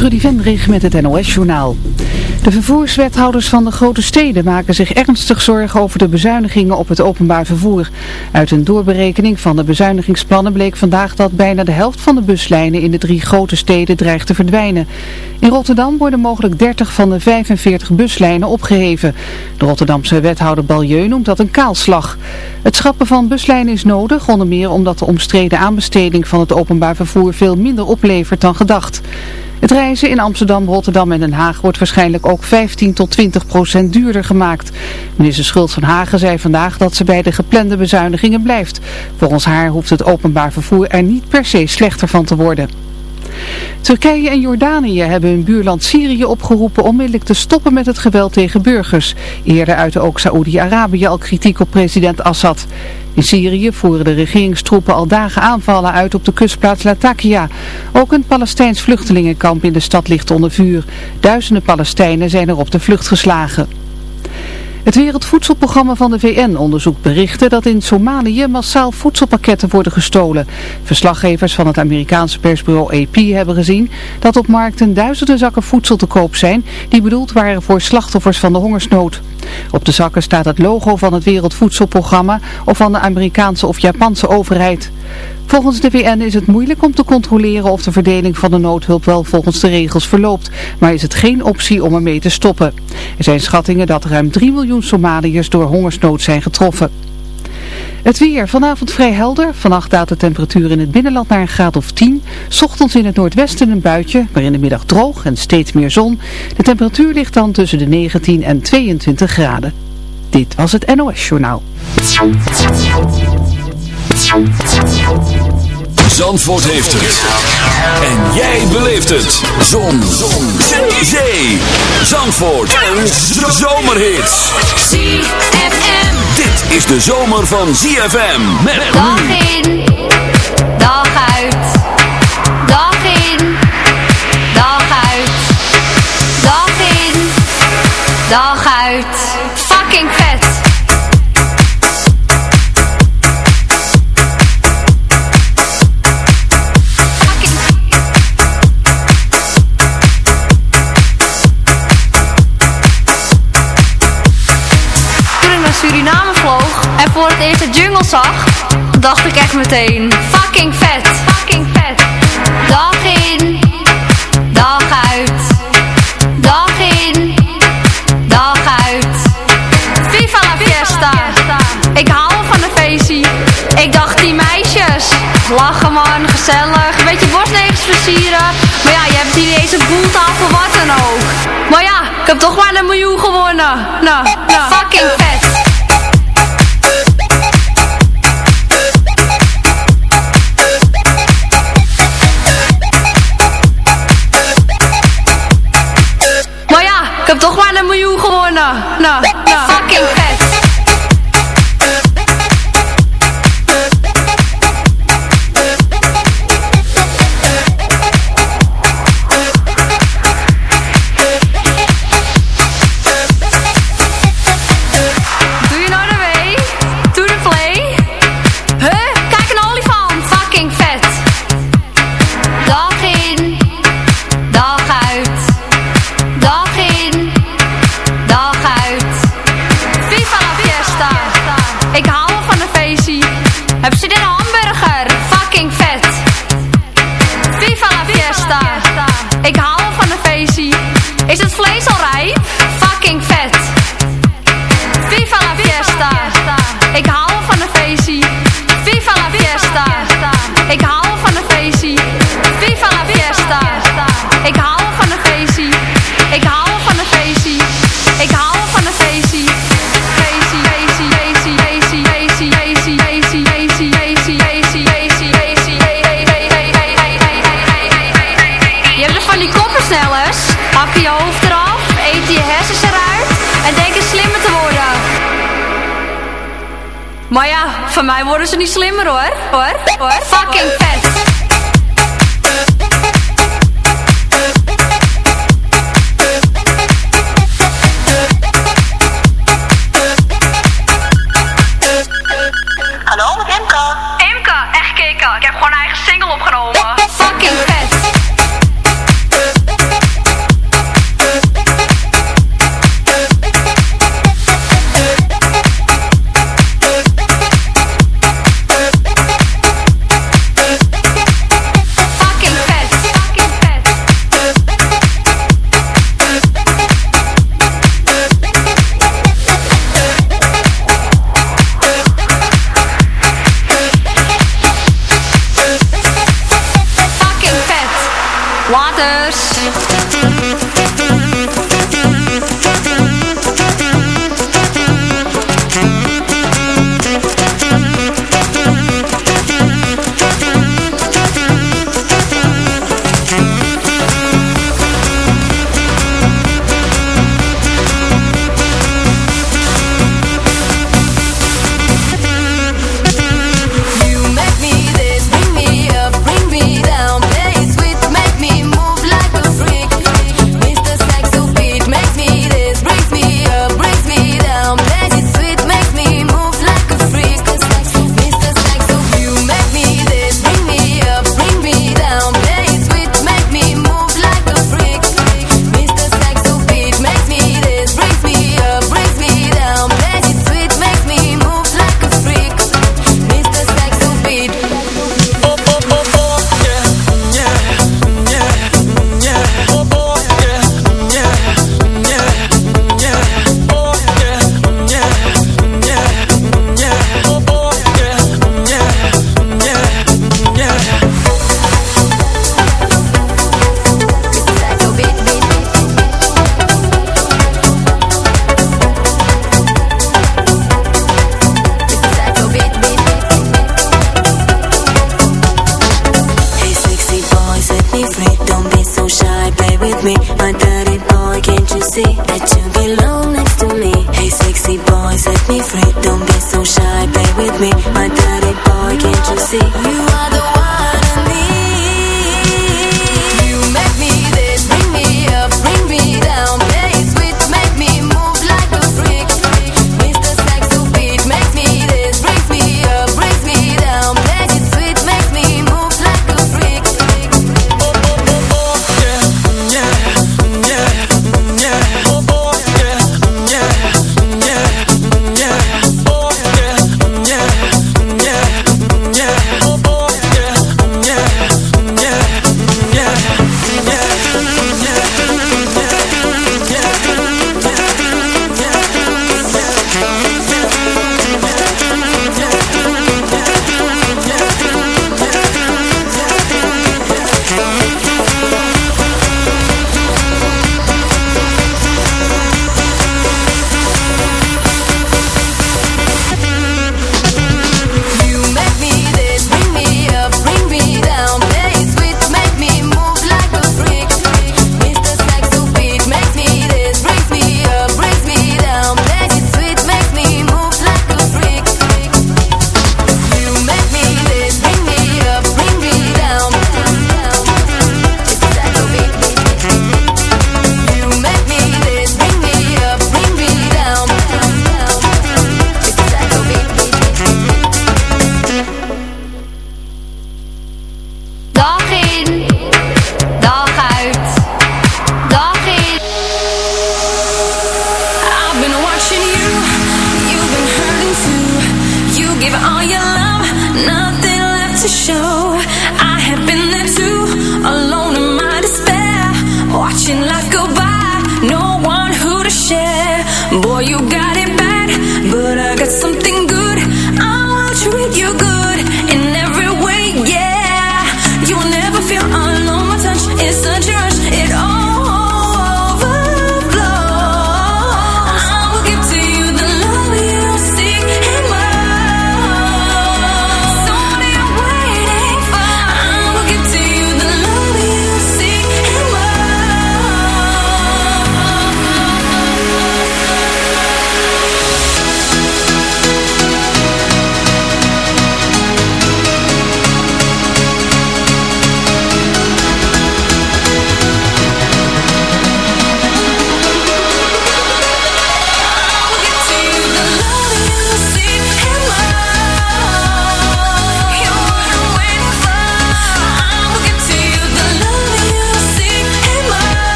Trudy Vendrig met het NOS-journaal. De vervoerswethouders van de grote steden maken zich ernstig zorgen over de bezuinigingen op het openbaar vervoer. Uit een doorberekening van de bezuinigingsplannen bleek vandaag dat bijna de helft van de buslijnen in de drie grote steden dreigt te verdwijnen. In Rotterdam worden mogelijk 30 van de 45 buslijnen opgeheven. De Rotterdamse wethouder Balieu noemt dat een kaalslag. Het schrappen van buslijnen is nodig, onder meer omdat de omstreden aanbesteding van het openbaar vervoer veel minder oplevert dan gedacht. Het reizen in Amsterdam, Rotterdam en Den Haag wordt waarschijnlijk ook 15 tot 20 procent duurder gemaakt. Minister Schult van Hagen zei vandaag dat ze bij de geplande bezuinigingen blijft. Volgens haar hoeft het openbaar vervoer er niet per se slechter van te worden. Turkije en Jordanië hebben hun buurland Syrië opgeroepen onmiddellijk te stoppen met het geweld tegen burgers. Eerder uitte ook Saoedi-Arabië al kritiek op president Assad. In Syrië voeren de regeringstroepen al dagen aanvallen uit op de kustplaats Latakia. Ook een Palestijns vluchtelingenkamp in de stad ligt onder vuur. Duizenden Palestijnen zijn er op de vlucht geslagen. Het Wereldvoedselprogramma van de VN onderzoekt berichten dat in Somalië massaal voedselpakketten worden gestolen. Verslaggevers van het Amerikaanse persbureau AP hebben gezien dat op markten duizenden zakken voedsel te koop zijn die bedoeld waren voor slachtoffers van de hongersnood. Op de zakken staat het logo van het Wereldvoedselprogramma of van de Amerikaanse of Japanse overheid. Volgens de VN is het moeilijk om te controleren of de verdeling van de noodhulp wel volgens de regels verloopt, maar is het geen optie om ermee te stoppen. Er zijn schattingen dat ruim 3 miljoen Somaliërs door hongersnood zijn getroffen. Het weer, vanavond vrij helder. Vannacht daalt de temperatuur in het binnenland naar een graad of 10. Ochtends in het noordwesten een buitje, maar in de middag droog en steeds meer zon. De temperatuur ligt dan tussen de 19 en 22 graden. Dit was het NOS Journaal. Zandvoort heeft het. En jij beleeft het. Zon. Zon. Zee. Zee. Zandvoort. Een zomerhit. ZFM. Dit is de zomer van ZFM. Met Dag in, dag uit. Dag in, dag uit. Dag in, dag uit. De zag, dacht ik echt meteen, fucking vet, fucking vet. Dag in, dag uit, dag in, dag uit. Viva la fiesta, ik hou van een feestie. Ik dacht die meisjes, lachen man, gezellig, een beetje borstnetjes versieren. Maar ja, je hebt hier niet eens een boeltafel, wat dan ook. Maar ja, ik heb toch maar een miljoen gewonnen. Nou, nou. Fucking vet. Nici lembror, or?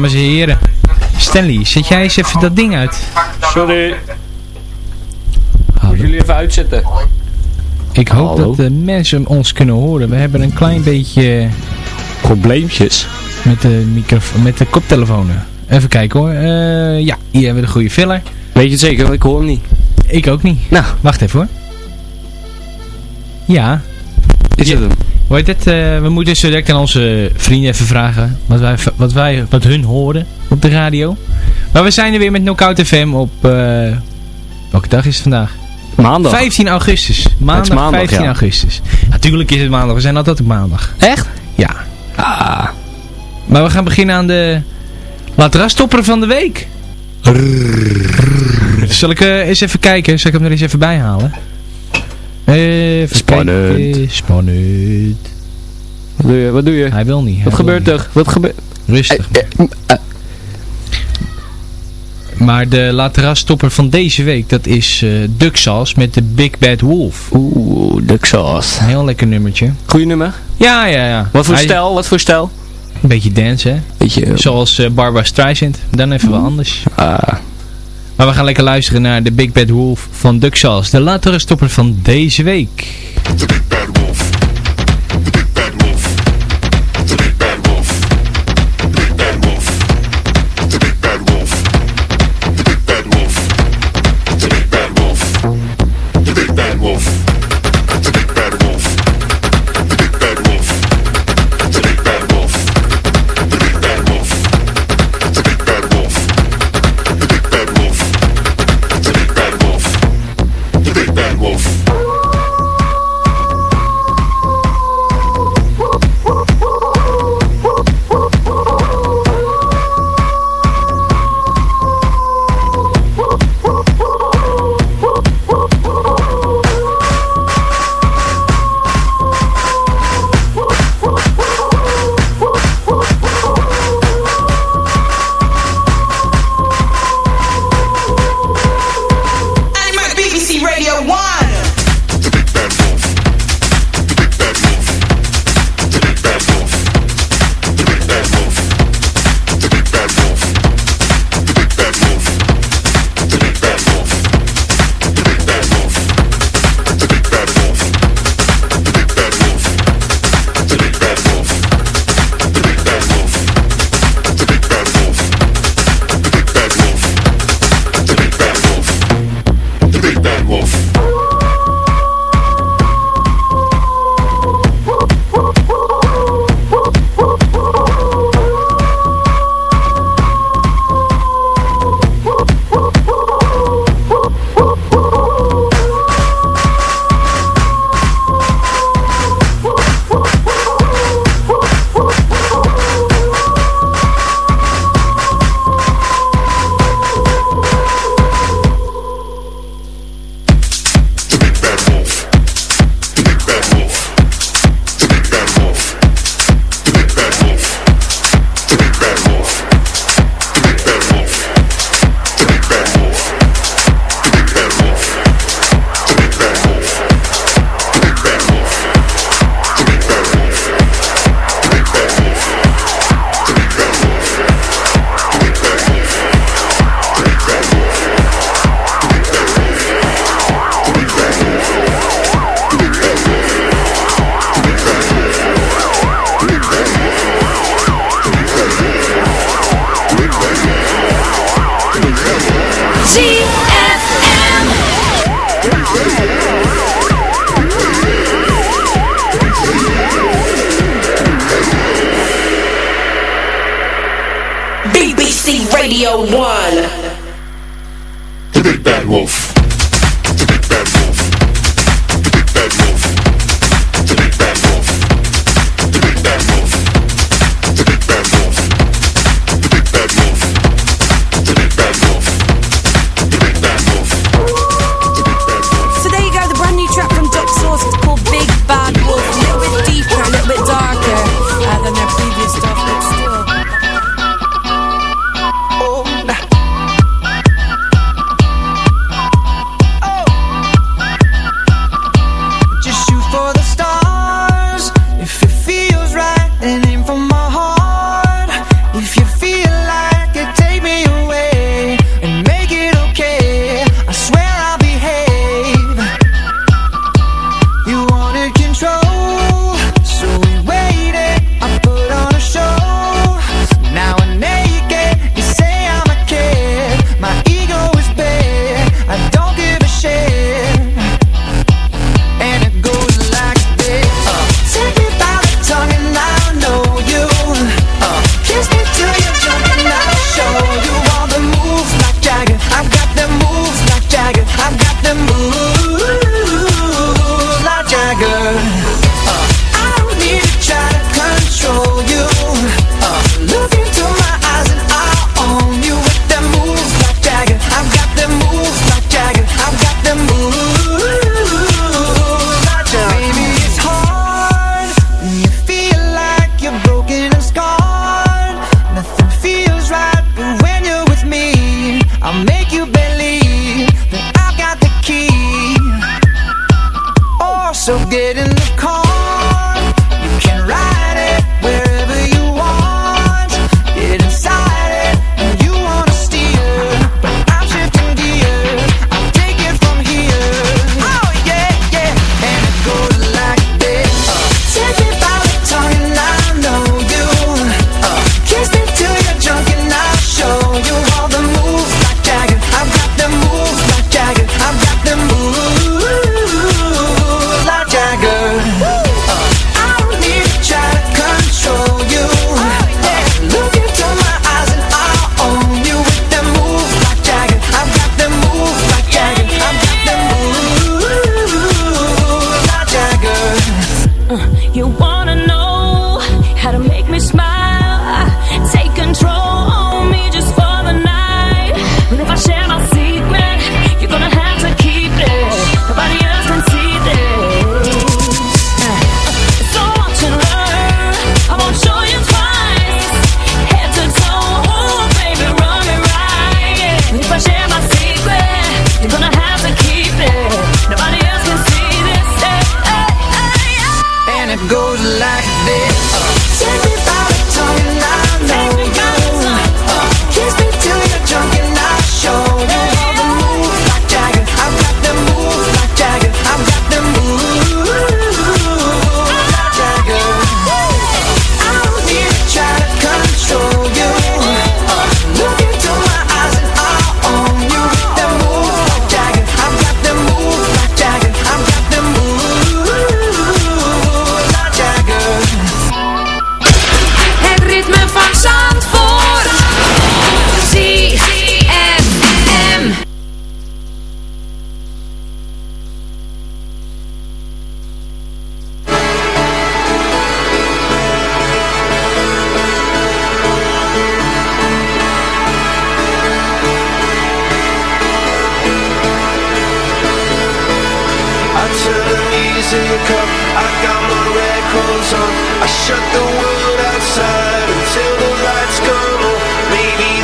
Dames en heren. Stanley, zet jij eens even dat ding uit. Sorry. Moet jullie even uitzetten. Ik hoop dat de mensen ons kunnen horen. We hebben een klein beetje... Probleempjes. Met de, microfoon, met de koptelefonen. Even kijken hoor. Uh, ja, hier hebben we de goede filler. Weet je het zeker? Ik hoor hem niet. Ik ook niet. Nou. Wacht even hoor. Ja. Is het hem? Weet het, uh, we moeten zo direct aan onze vrienden even vragen wat, wij, wat, wij, wat hun horen op de radio. Maar we zijn er weer met Knockout FM op... Uh, welke dag is het vandaag? Maandag. 15 augustus. Maandag, maandag 15 augustus. Natuurlijk is het maandag. We zijn altijd op maandag. Echt? Ja. Ah. Maar we gaan beginnen aan de latrastopper van de week. Zal ik uh, eens even kijken? Zal ik hem er eens even bij halen? Even Spannend. Kijken. Spannend. Wat doe je? Wat doe je? Hij wil niet. Wat gebeurt er? Wat gebeurt... Rustig. Eh, eh, eh. Maar de laterastopper van deze week, dat is uh, Duck Sauce met de Big Bad Wolf. Oeh, Duck Sauce. Een heel lekker nummertje. Goeie nummer? Ja, ja, ja. Wat voor Hij... stijl? Wat voor stijl? Een beetje dance, hè? Beetje... Zoals uh, Barbara Streisand. Dan even wel anders. Ah... Maar we gaan lekker luisteren naar de Big Bad Wolf van Sauce. De latere stopper van deze week.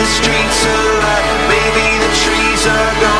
The streets are light, maybe the trees are gone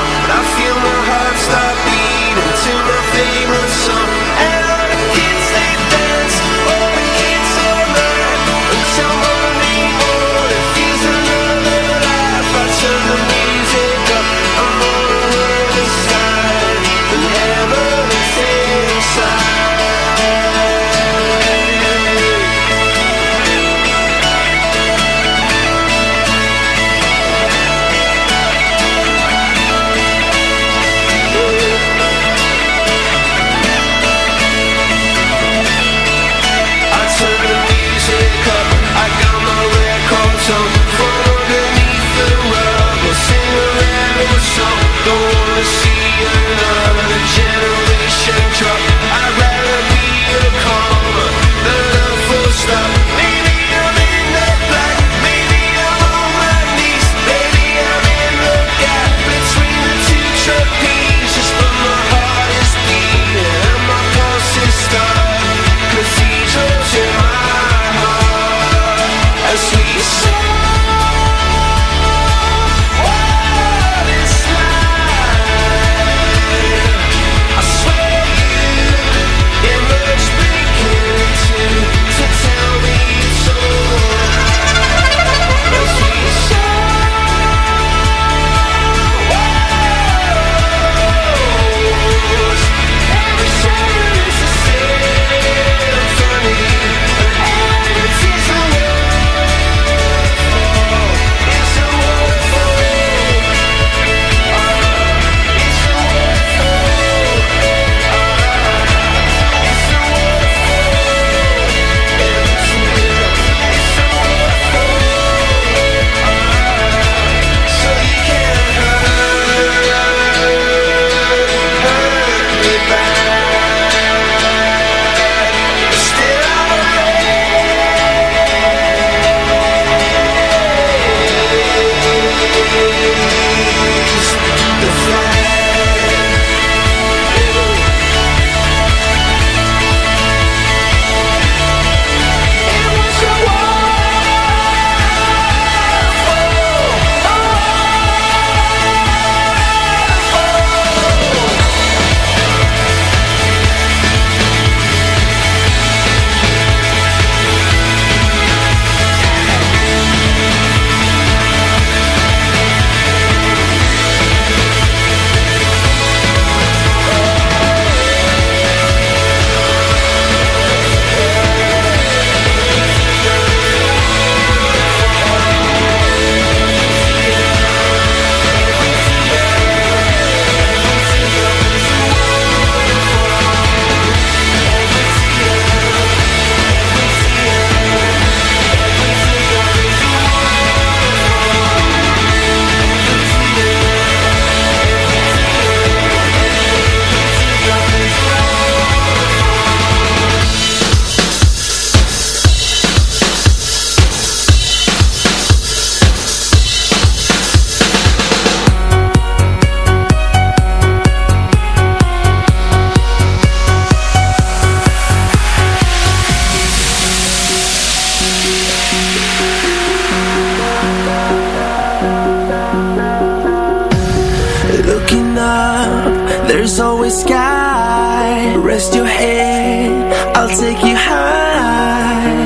sky. Rest your head, I'll take you high.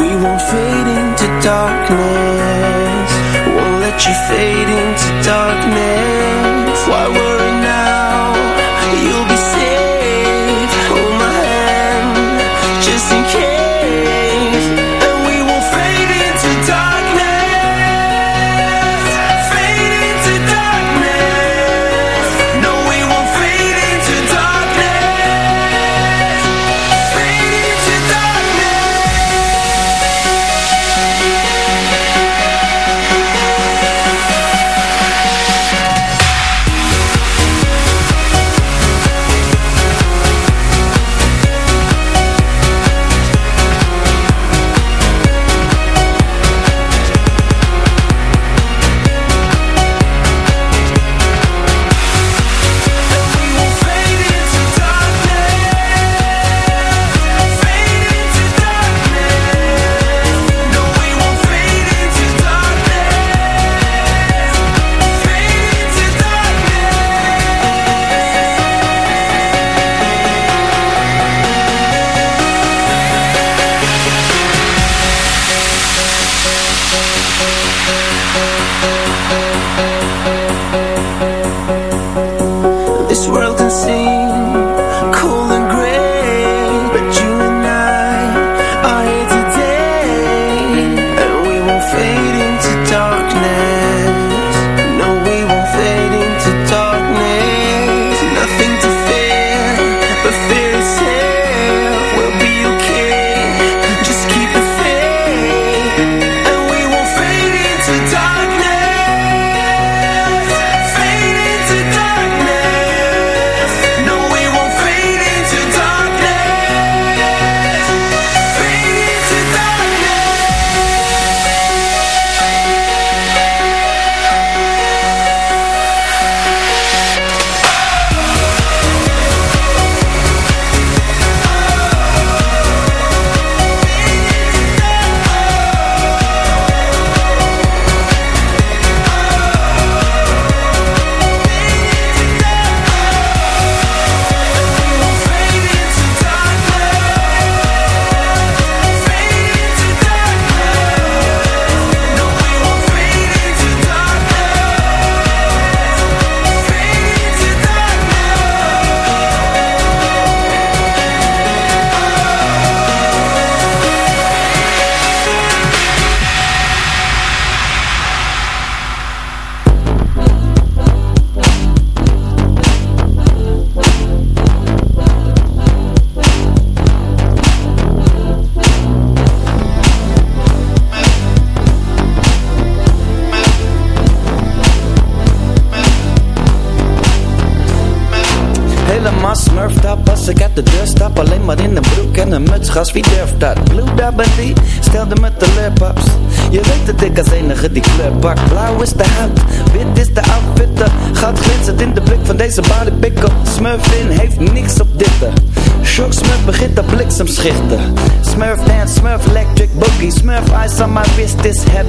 We won't fade into darkness. Won't let you fade into darkness.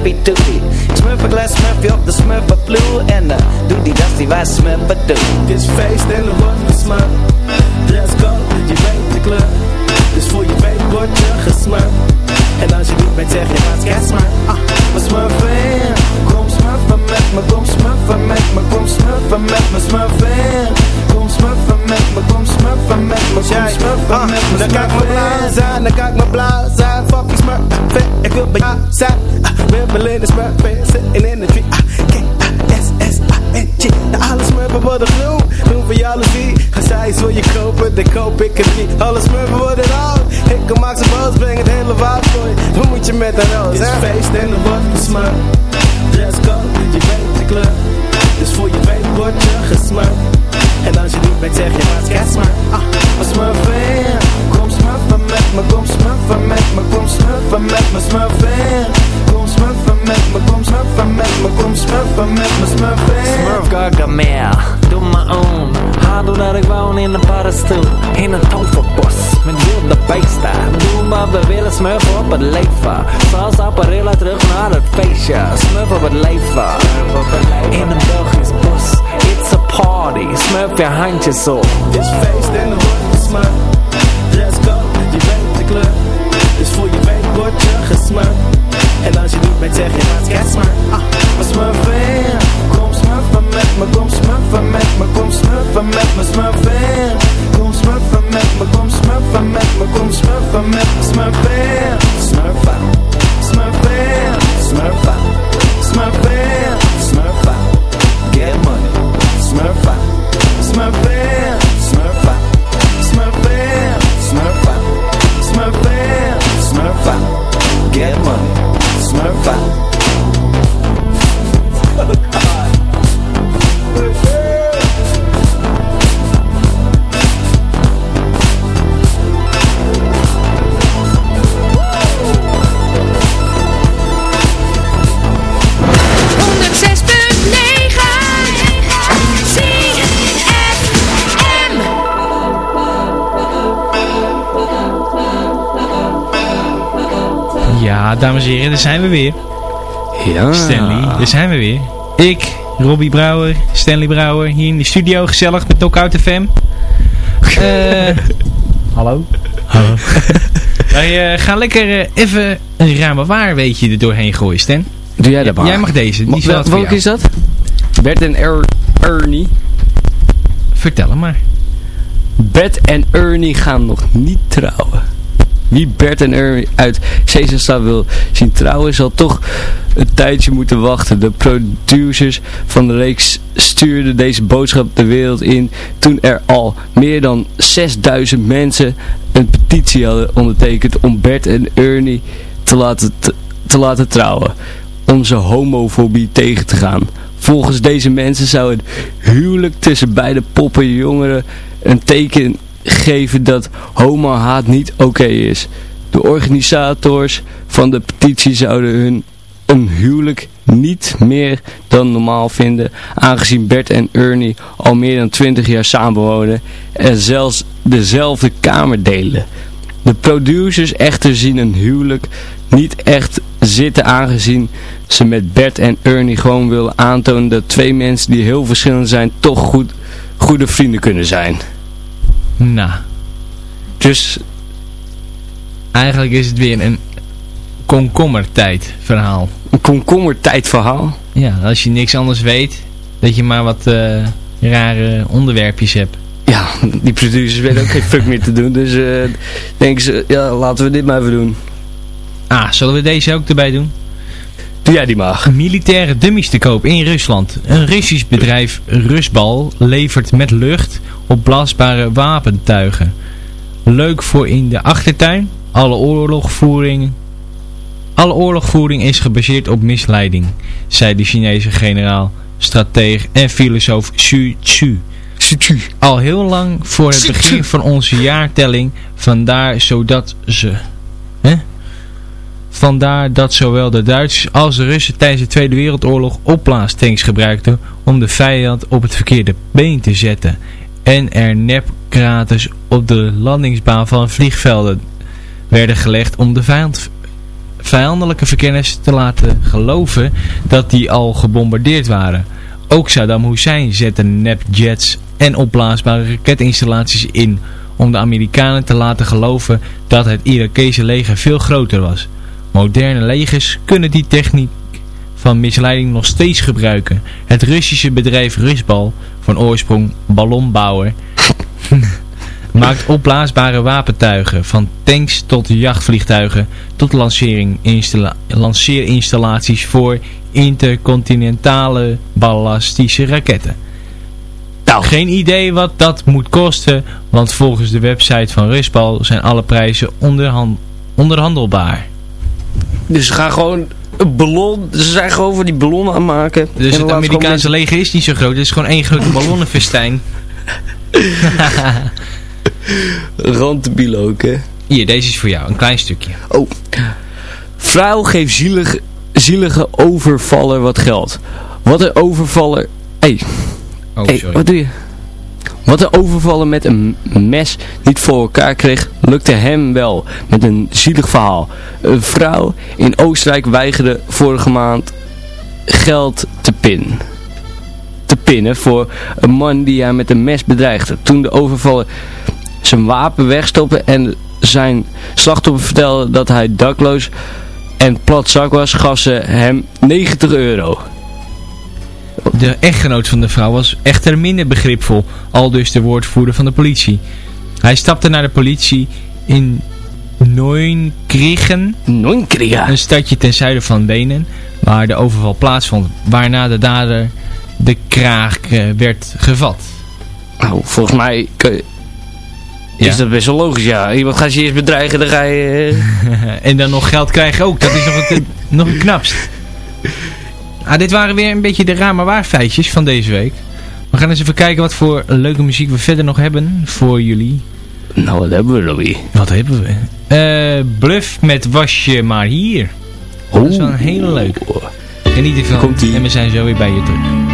Heavy duty Smurf een glas, Smurf je op de Smurf blue En uh, doe die dat die wij Smurf doen Het is feest en er wordt gesmurfd. Dress code, je weet de kleur. Dus voor je weet word je gesmurfd. En als je niet bent zeg je get smurf. Ah, maar smurfen. Smurfen met me, kom smurfen met me, kom smurfen met me, smurfen. Kom smurfen met me, kom smurfen met me, kom smurfen met me, Dan kijk me smurfen. zijn, dan kijk me ik wil bij jou zijn. Ah, Wibbelen in de smurf, zitten in de tree. Ah, K-A-S-S-A-N-G De alle smurfen worden groen, groen voor jaloezie Ga zij iets voor je kopen, dan koop ik het niet. Alle smurfen worden rood, ik kom maak ze boos Breng het hele woud voor je, hoe moet je met een roos, hè? feest en er wordt gesmurfd. Dress code, je weet de kleur. Dus voor je weet word je gesmurfd. En als je niet weet zeg je wat get smurf. Ah, maar smurfen. Kom smurfen met me, kom smurfen met me, kom smurfen met me, smurfen. Kom smurfen met me, kom smurfen met me, kom smurfen met me, smurfen. Smurf Gargamel, doe maar om. Haal doordat ik woon in een paddenstoel. In een toverbos, met wilde beesten. Doe maar we willen smurfen op het leven. Zoals Apparilla terug naar het feestje. Smurf op het leven. In een Belgisch bos, it's a party. Smurf je handjes op. Het is feest en club. Dus voor je weet word je gesmurfd. En als je niet bent zeg je maat, kijk maar. Ah, maar smurfen. Kom smurfen met me, kom smurfen met me, kom smurfen met me, smurfen. Kom smurfen met me, kom smurfen met me, kom smurfen met me, smurfen. Smurfen, smurfen, smurfen, smurfen. Dames en heren, daar zijn we weer. Ja. Stanley, daar zijn we weer. Ik, Robbie Brouwer, Stanley Brouwer, hier in de studio, gezellig met Knockout FM. Eh hallo. Hallo. Wij eh, gaan lekker eh, even een ruime waar weet je er doorheen gooien, Stan. Doe jij dat maar. Jij mag deze, die is wel Welke is dat? Bert en Er- Ernie. Vertel hem maar. Bert en Ernie gaan nog niet trouwen. Wie Bert en Ernie uit Sesamstraat wil zien trouwen, zal toch een tijdje moeten wachten. De producers van de reeks stuurden deze boodschap de wereld in toen er al meer dan 6000 mensen een petitie hadden ondertekend om Bert en Ernie te laten, te, te laten trouwen. Om zijn homofobie tegen te gaan. Volgens deze mensen zou het huwelijk tussen beide poppen jongeren een teken geven dat homo-haat niet oké is. De organisators van de petitie zouden hun een huwelijk niet meer dan normaal vinden, aangezien Bert en Ernie al meer dan 20 jaar samenwonen en zelfs dezelfde kamer delen. De producers echter zien een huwelijk niet echt zitten aangezien ze met Bert en Ernie gewoon willen aantonen dat twee mensen die heel verschillend zijn toch goed, goede vrienden kunnen zijn. Nou, Dus eigenlijk is het weer een komkommertijd verhaal. een komkommertijd verhaal. Ja, als je niks anders weet, dat je maar wat eh, rare onderwerpjes hebt. Ja, die producers weten ook geen fuck meer te doen. Dus eh denken ze, ja, laten we dit maar even doen. Ah, zullen we deze ook erbij doen? Doe jij die maar. Militaire dummies te koop in Rusland. Een Russisch bedrijf Rusbal levert met lucht opblaasbare wapentuigen. Leuk voor in de achtertuin. Alle oorlogvoering, alle oorlogvoering is gebaseerd op misleiding, zei de Chinese generaal, strateeg en filosoof Xu Tzu. Al heel lang voor het begin van onze jaartelling, vandaar zodat ze... Hè? Vandaar dat zowel de Duitsers als de Russen tijdens de Tweede Wereldoorlog opblaastanks gebruikten om de vijand op het verkeerde been te zetten. En er nepkraters op de landingsbaan van vliegvelden werden gelegd om de vijand, vijandelijke verkenners te laten geloven dat die al gebombardeerd waren. Ook Saddam Hussein zette nepjets en opblaasbare raketinstallaties in om de Amerikanen te laten geloven dat het Irakese leger veel groter was. Moderne legers kunnen die techniek van misleiding nog steeds gebruiken. Het Russische bedrijf Rusbal, van oorsprong ballonbouwer, maakt opblaasbare wapentuigen, van tanks tot jachtvliegtuigen, tot lanceerinstallaties voor intercontinentale ballistische raketten. Nou, geen idee wat dat moet kosten, want volgens de website van Rusbal zijn alle prijzen onderhan- onderhandelbaar. Dus gaan gewoon een ballon, ze zijn gewoon voor die ballonnen aan maken. Dus het Amerikaanse leger is niet zo groot, het is gewoon één grote ballonnenfestijn. gewoon Randdebiel ook, hè. Hier, deze is voor jou, een klein stukje. Oh. Vrouw geeft zielig, zielige overvaller wat geld. Wat een overvaller... Hey, Oh, hey sorry. wat doe je? Wat een overvaller met een mes niet voor elkaar kreeg, lukte hem wel met een zielig verhaal. Een vrouw in Oostenrijk weigerde vorige maand geld te pinnen. Te pinnen voor een man die haar met een mes bedreigde. Toen de overvaller zijn wapen wegstopte en zijn slachtoffer vertelde dat hij dakloos en platzak was, gaf ze hem 90 euro. De echtgenoot van de vrouw was echter minder begripvol, al dus de woordvoerder van de politie. Hij stapte naar de politie in Noinkriga. een stadje ten zuiden van Wenen, waar de overval plaatsvond, waarna de dader de kraag eh, werd gevat. Nou, volgens mij kun- is dat best wel logisch, ja. Iemand gaat je eerst bedreigen, dan ga je... eh, en dan nog geld krijgen ook, dat is nog het, nog het knapst. Ah, dit waren weer een beetje de raar maar waar feitjes van deze week. We gaan eens even kijken wat voor leuke muziek we verder nog hebben voor jullie. Nou, wat hebben we weer? Wat hebben we? Eh, Bluff met Was je maar hier. Dat is wel een hele leuke. Geniet ervan. En we zijn zo weer bij je terug.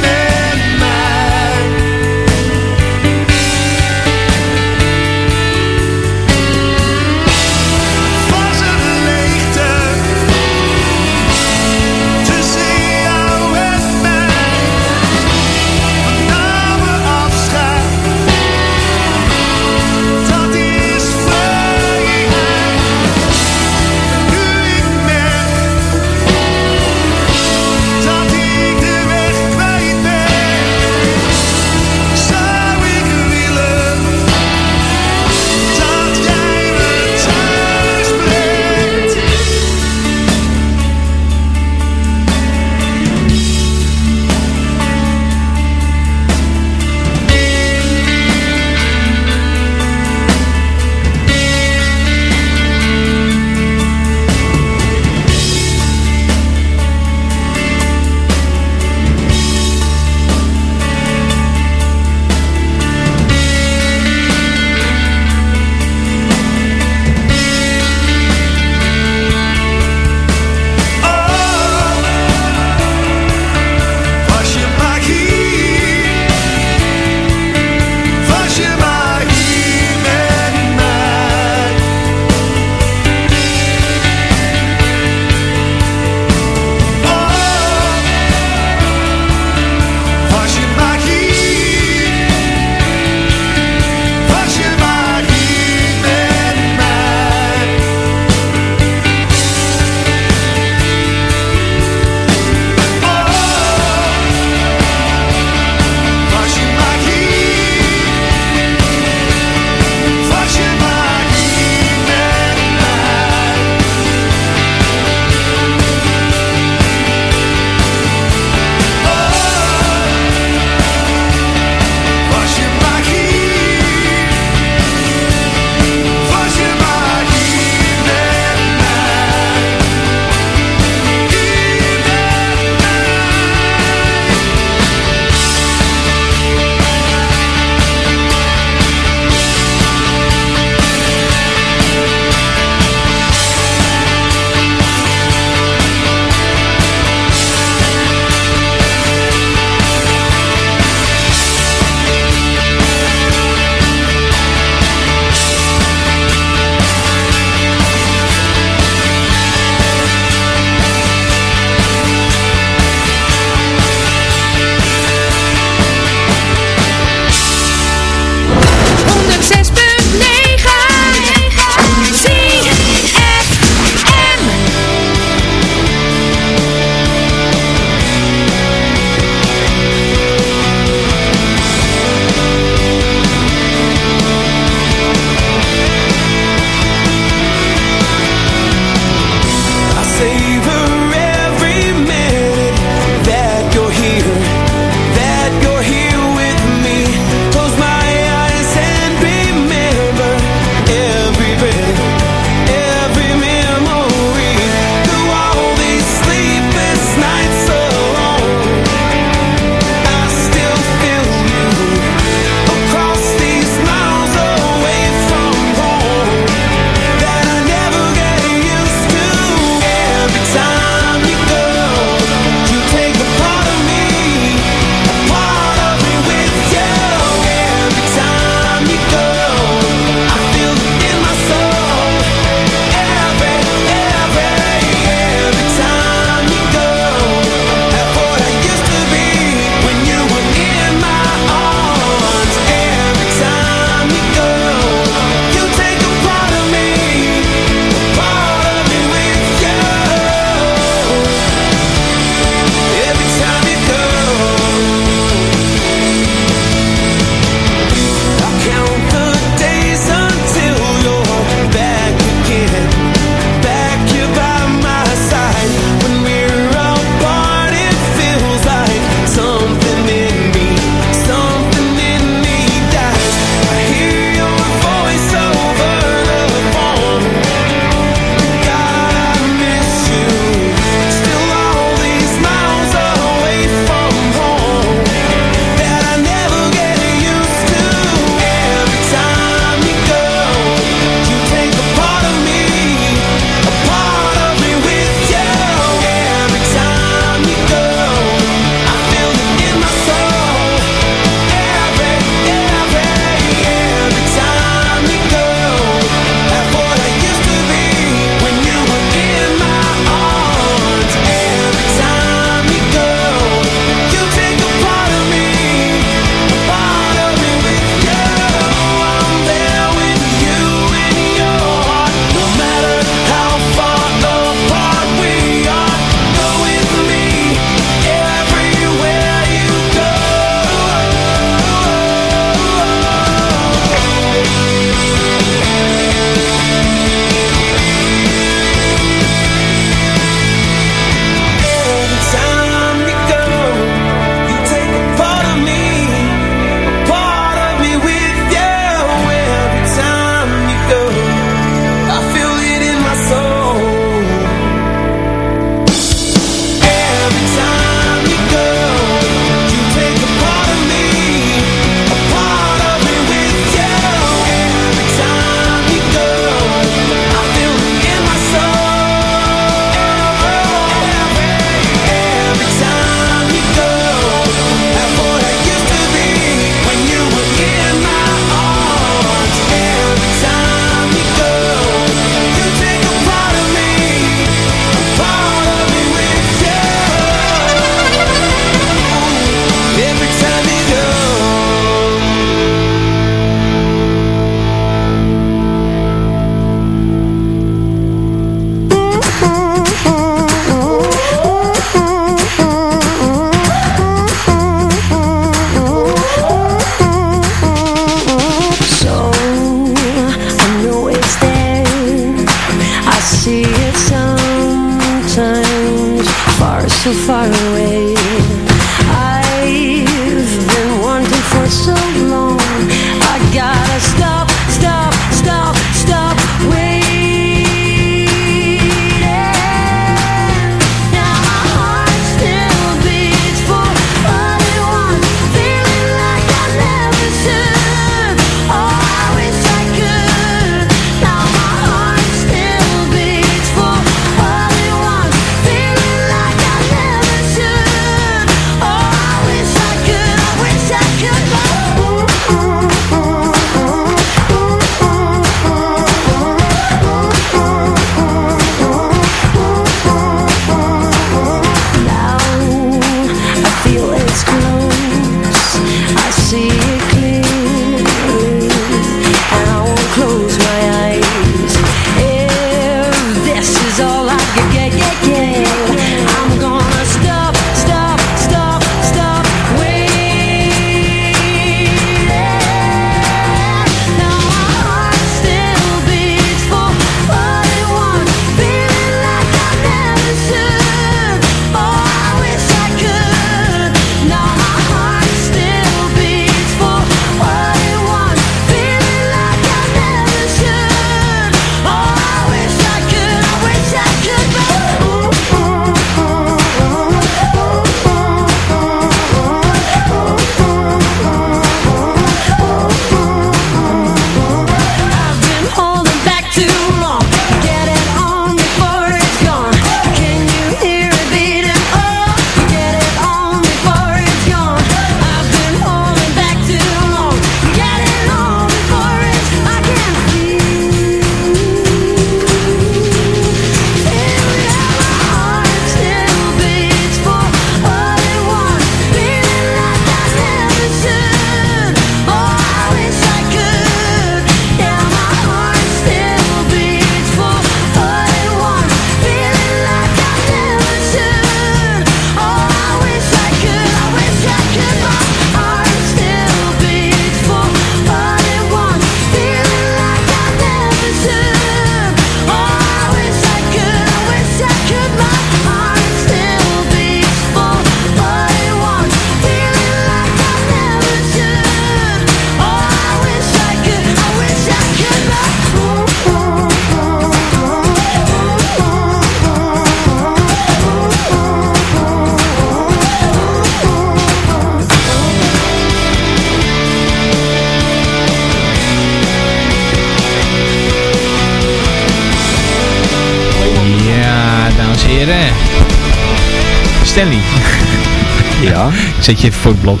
Zet je even voor het blok.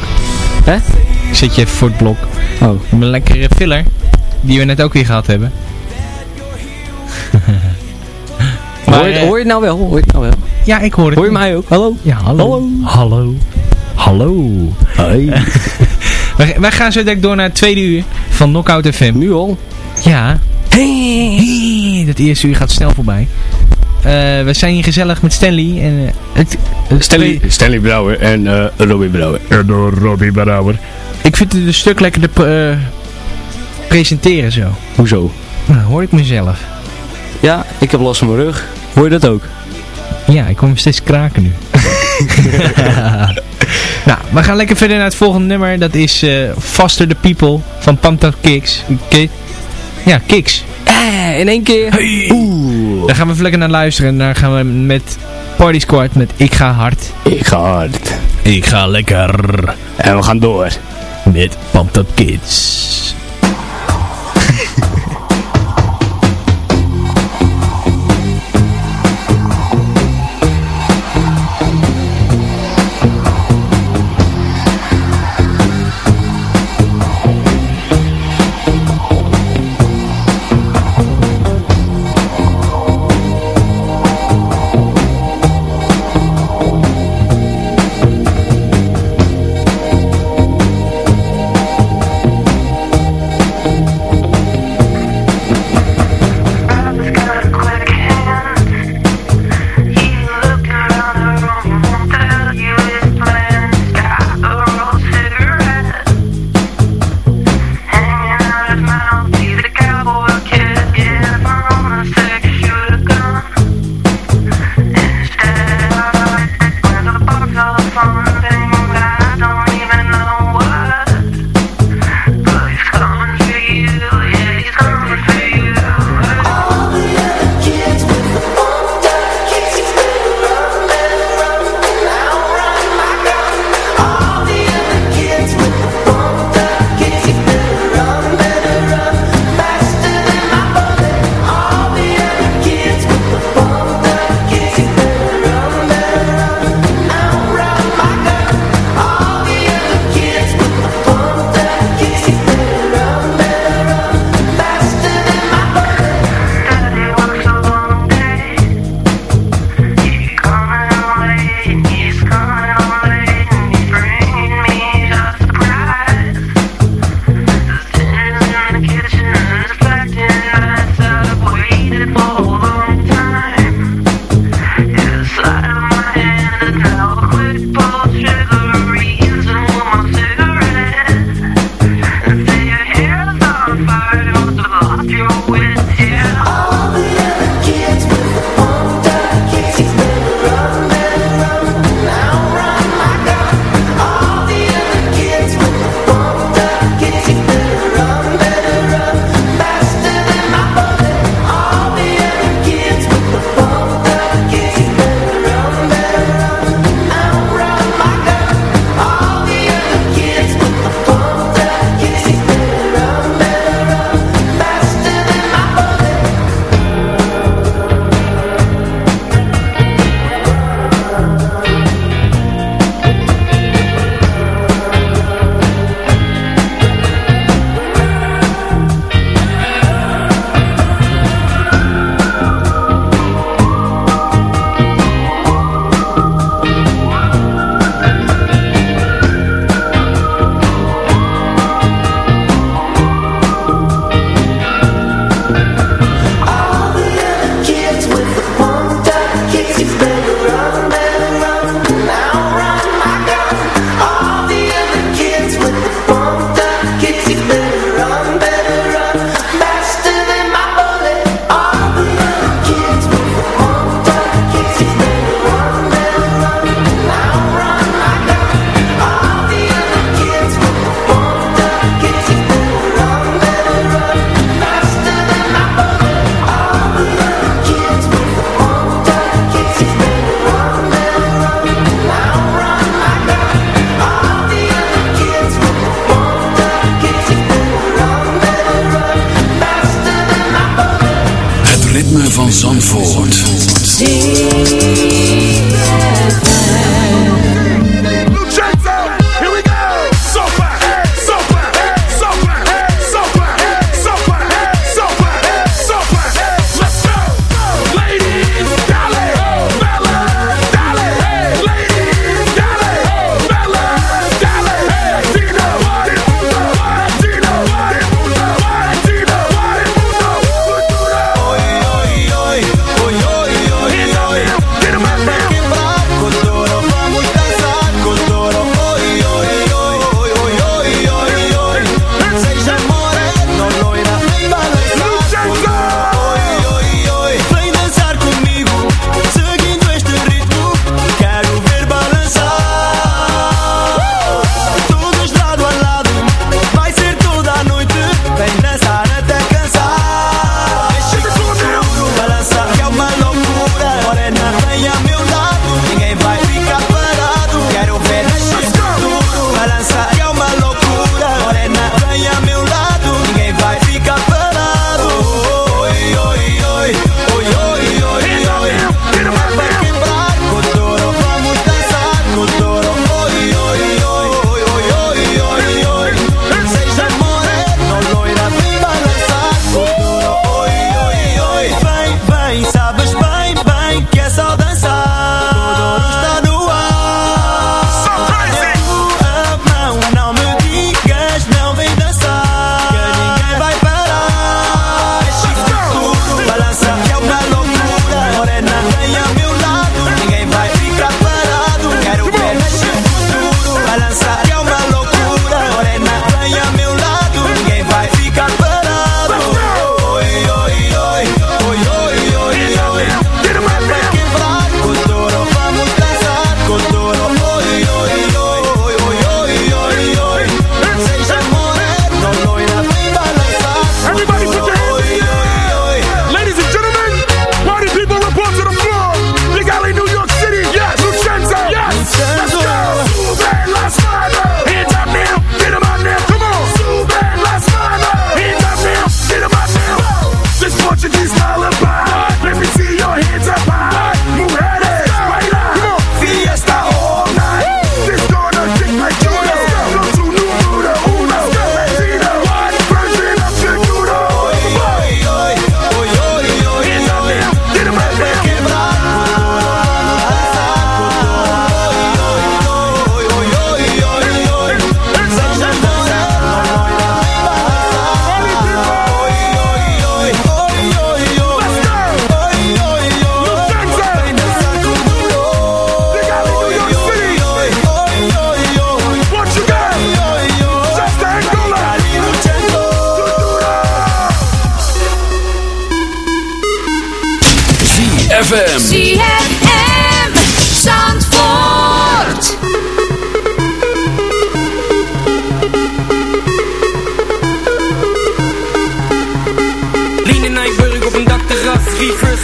Hè? Ik zet je even voor het blok. Oh. Een lekkere filler. Die we net ook weer gehad hebben. Maar, hoor, je, eh, hoor je het nou wel? Hoor je het nou wel? Ja, ik hoor het. Hoor je mij ook? Hallo? Ja, hallo. Hallo. Hallo. Hey. Wij, wij gaan zo direct door naar het tweede uur van Knockout FM. Nu al? Ja. Hey. Dat eerste uur gaat snel voorbij. Eh, we zijn hier gezellig met Stanley. En, eh, het, het Stanley, Stanley Brouwer en eh Robbie Brouwer. En door Robbie Brouwer. Ik vind het een stuk lekkerder pre- eh, presenteren zo. Hoezo? Nou, hoor ik mezelf. Ja, ik heb last van mijn rug. Hoor je dat ook? Ja, ik kom steeds kraken nu. nou, we gaan lekker verder naar het volgende nummer. Dat is eh, Faster the People van Panta Kicks. Ki- ja, Kicks. Eh, in één keer. Oeh. Daar gaan we even lekker naar luisteren. En daar gaan we met Party Squad met Ik ga hard. Ik ga hard. Ik ga lekker. En we gaan door. Met Pumped Up Kids.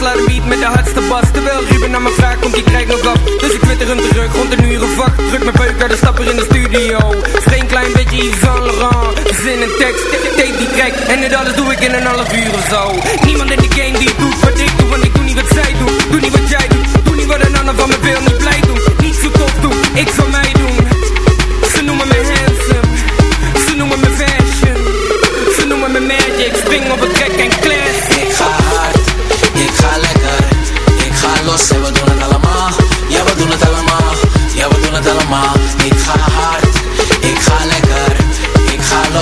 sla de beat met de hardste bas. Terwijl Ruben naar mijn vraagt, komt die krijgt nog af. Dus ik twitter hem terug, rond een uur een vak Druk mijn beuk naar de stapper in de studio. Geen klein beetje Yves Saint Laurent Zin en tekst, tape die track En dit alles doe ik in een half uur of zo. Niemand in de game die doet wat ik doe Want ik doe niet wat zij doet, doe niet wat jij doet. Doe niet wat een ander van me wil, niet blij doen. Niet zo tof doen, ik zal mij doen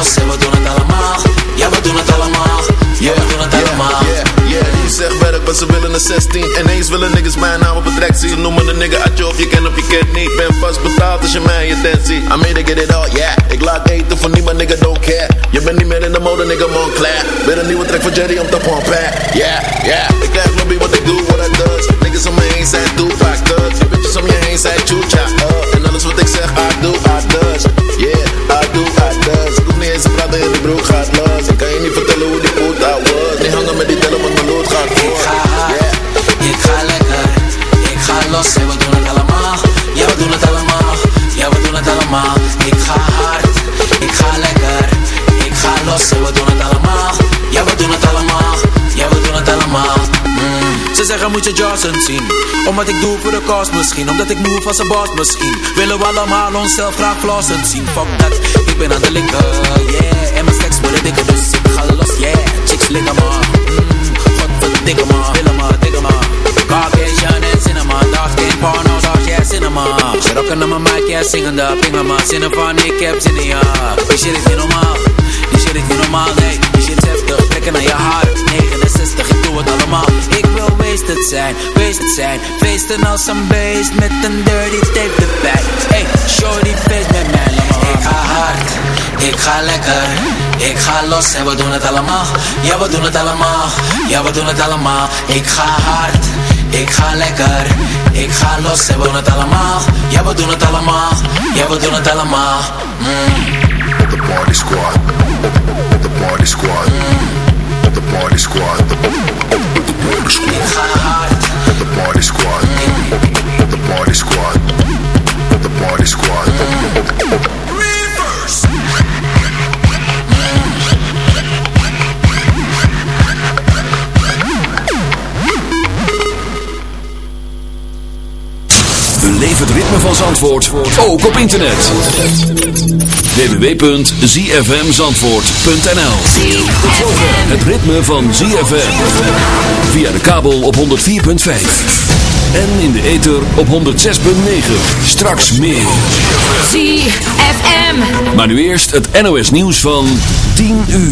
ons we doen het allemaal. Ja, we doen het allemaal. Ja, we doen het allemaal. Yeah, yeah, Je werk, maar ze willen een 16 En eens willen niggas mijn naam op het rek zien. Ze noemen de nigga atje of je kent of je kent niet. Ben vast betaald als je mij je tent ziet. I made it get it all, yeah. Ik laat eten voor niemand, nigga don't care. Je bent niet meer in de mode, nigga Montclair Weer een nieuwe track voor Jerry om te pompen, yeah, yeah. Ik krijg lobby wat ik doe, wat I does. Niggas om me heen zijn doe en, we doen het allemaal. Ja, we doen het allemaal. Ja, we doen het allemaal. Ik ga hard, ik ga lekker. Ik ga los. En, we doen het allemaal. Ja, we doen het allemaal. Ja, we doen het allemaal. Mm. Ze zeggen moet je Jason zien? Omdat ik doe voor de cause misschien. Omdat ik moe van zijn boss misschien. Willen we allemaal onszelf graag flossen zien? Fuck that. Ik ben aan de linker. Yeah, en mijn stacks worden dikker Dus ik ga los, yeah. Chicks likken maar. Mm. Godverdikke maar, willen maar, dikke maar. Caucasian en cinema Dag geen porno, dag yeah cinema. Ze rocken naar mijn mic, yeah zingende Pingen maar, zinnen van ik heb zin in ja Die shit is niet normaal Die shit is niet normaal, nee Die shit is heftig, naar je hart 69, ik doe het allemaal Ik wil wasted zijn, wasted zijn Feesten als een beest met een dirty tape erbij Hey, shorty feest met mij, Ik ga hard, ik ga lekker Ik ga los en we doen het allemaal Ja, we doen het allemaal Ja, we doen het allemaal Ik ga hard ik ga lekker, ik ga los en we doen het allemaal Ja, we doen het allemaal, ja, we doen het allemaal mm. The party squad. The party squad. The party squad. The party squad. Ik ga hard The party squad. The party squad. The party squad. Van Zandvoort, ook op internet. www.zfmzandvoort.nl Het ritme van ZFM. Via de kabel op 104.5. En in de ether op 106.9. Straks meer. ZFM. Maar nu eerst het NOS nieuws van 10 uur.